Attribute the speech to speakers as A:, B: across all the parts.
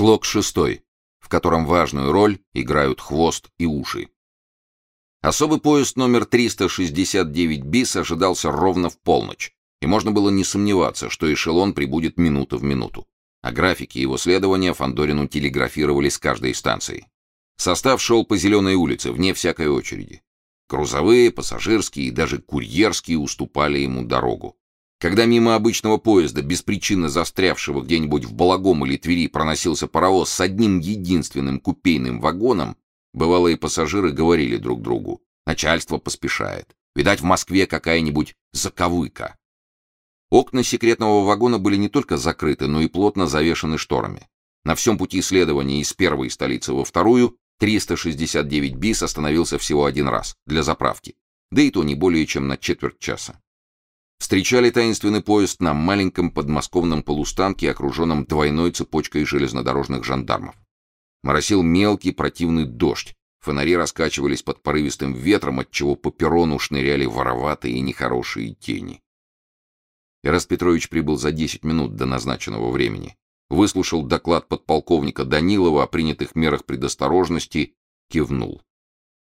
A: Слог шестой, в котором важную роль играют хвост и уши. Особый поезд номер 369 БИС ожидался ровно в полночь, и можно было не сомневаться, что эшелон прибудет минута в минуту. О графике его следования Фандорину телеграфировали с каждой станции. Состав шел по Зеленой улице, вне всякой очереди. Грузовые, пассажирские и даже курьерские уступали ему дорогу. Когда мимо обычного поезда, без причины застрявшего где-нибудь в Балагом или Твери, проносился паровоз с одним единственным купейным вагоном, бывалые пассажиры говорили друг другу. Начальство поспешает. Видать, в Москве какая-нибудь заковыка. Окна секретного вагона были не только закрыты, но и плотно завешаны шторами. На всем пути следования из первой столицы во вторую 369 БИС остановился всего один раз, для заправки. Да и то не более чем на четверть часа встречали таинственный поезд на маленьком подмосковном полустанке, окруженном двойной цепочкой железнодорожных жандармов. Моросил мелкий противный дождь, фонари раскачивались под порывистым ветром, отчего по перрону шныряли вороватые и нехорошие тени. Ираст Петрович прибыл за 10 минут до назначенного времени. Выслушал доклад подполковника Данилова о принятых мерах предосторожности, кивнул.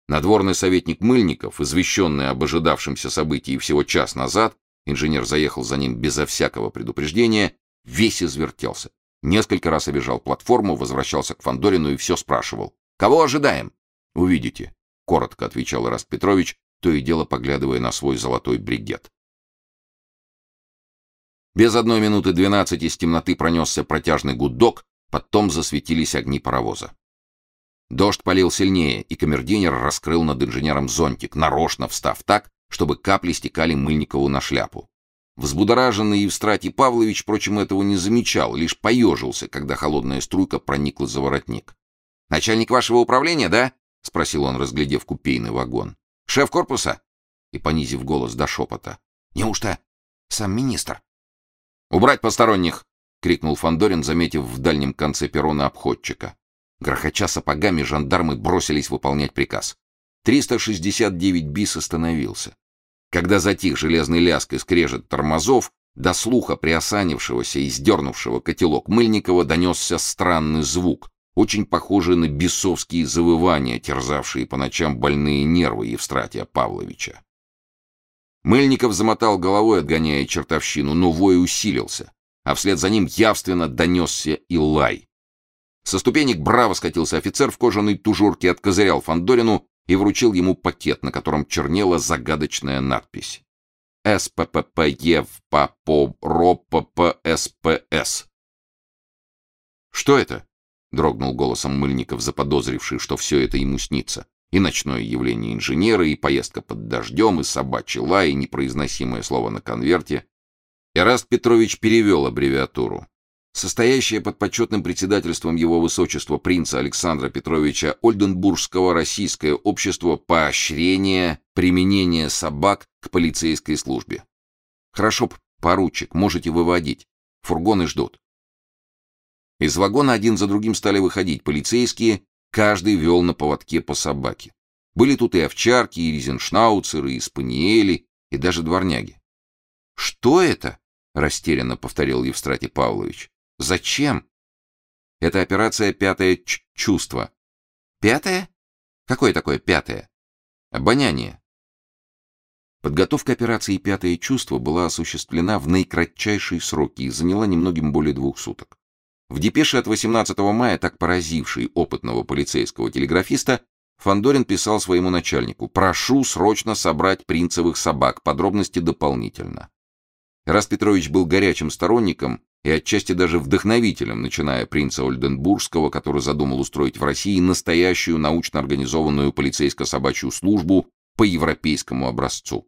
A: Надворный советник Мыльников, извещенный об ожидавшемся событии всего час назад, Инженер заехал за ним безо всякого предупреждения, весь извертелся. Несколько раз обежал платформу, возвращался к Фандорину и все спрашивал. «Кого ожидаем?» «Увидите», — коротко отвечал Ираст Петрович, то и дело поглядывая на свой золотой бригет. Без одной минуты двенадцати из темноты пронесся протяжный гудок, потом засветились огни паровоза. Дождь полил сильнее, и камердинер раскрыл над инженером зонтик, нарочно встав так, чтобы капли стекали Мыльникову на шляпу. Взбудораженный Евстратий Павлович, впрочем, этого не замечал, лишь поежился, когда холодная струйка проникла за воротник. «Начальник вашего управления, да?» — спросил он, разглядев купейный вагон. «Шеф корпуса?» И, понизив голос до шепота. «Неужто сам министр?» «Убрать посторонних!» — крикнул Фандорин, заметив в дальнем конце перрона обходчика. Грохоча сапогами, жандармы бросились выполнять приказ. 369 бис остановился. Когда затих железный ляск и скрежет тормозов, до слуха приосанившегося и сдернувшего котелок Мыльникова донесся странный звук, очень похожий на бесовские завывания, терзавшие по ночам больные нервы Евстратия Павловича. Мыльников замотал головой, отгоняя чертовщину, но вой усилился, а вслед за ним явственно донесся и лай. Со ступенек браво скатился офицер в кожаной тужурке, откозырял Фандорину и вручил ему пакет, на котором чернела загадочная надпись. СПППЕВПАПОРОППСПС. «Что это?» — дрогнул голосом Мыльников, заподозривший, что все это ему снится. И ночное явление инженера, и поездка под дождем, и собачий лай, и непроизносимое слово на конверте. Ираст Петрович перевел аббревиатуру состоящее под почетным председательством его высочества принца Александра Петровича Ольденбургского Российское общество поощрения применения собак к полицейской службе. Хорошо, поручик, можете выводить. Фургоны ждут. Из вагона один за другим стали выходить полицейские, каждый вел на поводке по собаке. Были тут и овчарки, и резеншнауцеры, и спаниели, и даже дворняги. «Что это?» — растерянно повторил Евстратий Павлович. Зачем? Это операция «Пятое чувство». Пятое? Какое такое пятое? Обоняние. Подготовка операции «Пятое чувство» была осуществлена в наикратчайшие сроки и заняла немногим более двух суток. В депеше от 18 мая, так поразившей опытного полицейского телеграфиста, Фандорин писал своему начальнику «Прошу срочно собрать принцевых собак, подробности дополнительно». Раз Петрович был горячим сторонником и отчасти даже вдохновителем, начиная принца Ольденбургского, который задумал устроить в России настоящую научно организованную полицейско-собачью службу по европейскому образцу.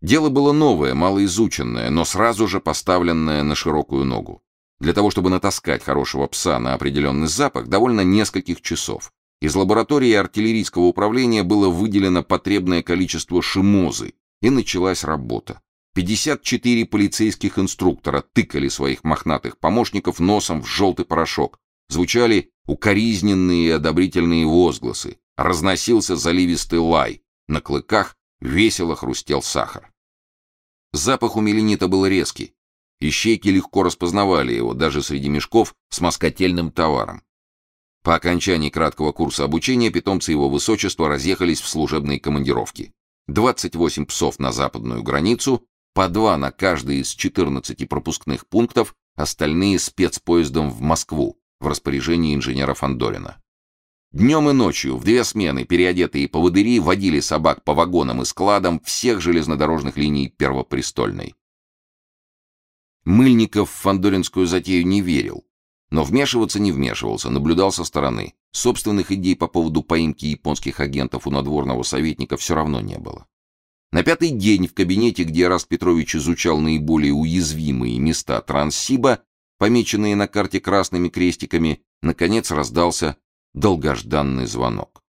A: Дело было новое, малоизученное, но сразу же поставленное на широкую ногу. Для того, чтобы натаскать хорошего пса на определенный запах, довольно нескольких часов. Из лаборатории артиллерийского управления было выделено потребное количество шимозы, и началась работа. 54 полицейских инструктора тыкали своих мохнатых помощников носом в желтый порошок. Звучали укоризненные и одобрительные возгласы. Разносился заливистый лай. На клыках весело хрустел сахар. Запах у меленита был резкий. Ищейки легко распознавали его, даже среди мешков с москотельным товаром. По окончании краткого курса обучения питомцы его высочества разъехались в служебные командировки. 28 псов на западную границу, по два на каждый из 14 пропускных пунктов, остальные спецпоездом в Москву в распоряжении инженера Фандорина. Днем и ночью в две смены переодетые поводыри водили собак по вагонам и складам всех железнодорожных линий Первопрестольной. Мыльников в фандоринскую затею не верил, но вмешиваться не вмешивался, наблюдал со стороны. Собственных идей по поводу поимки японских агентов у надворного советника все равно не было. На пятый день в кабинете, где Раст Петрович изучал наиболее уязвимые места Транссиба, помеченные на карте красными крестиками, наконец раздался долгожданный звонок.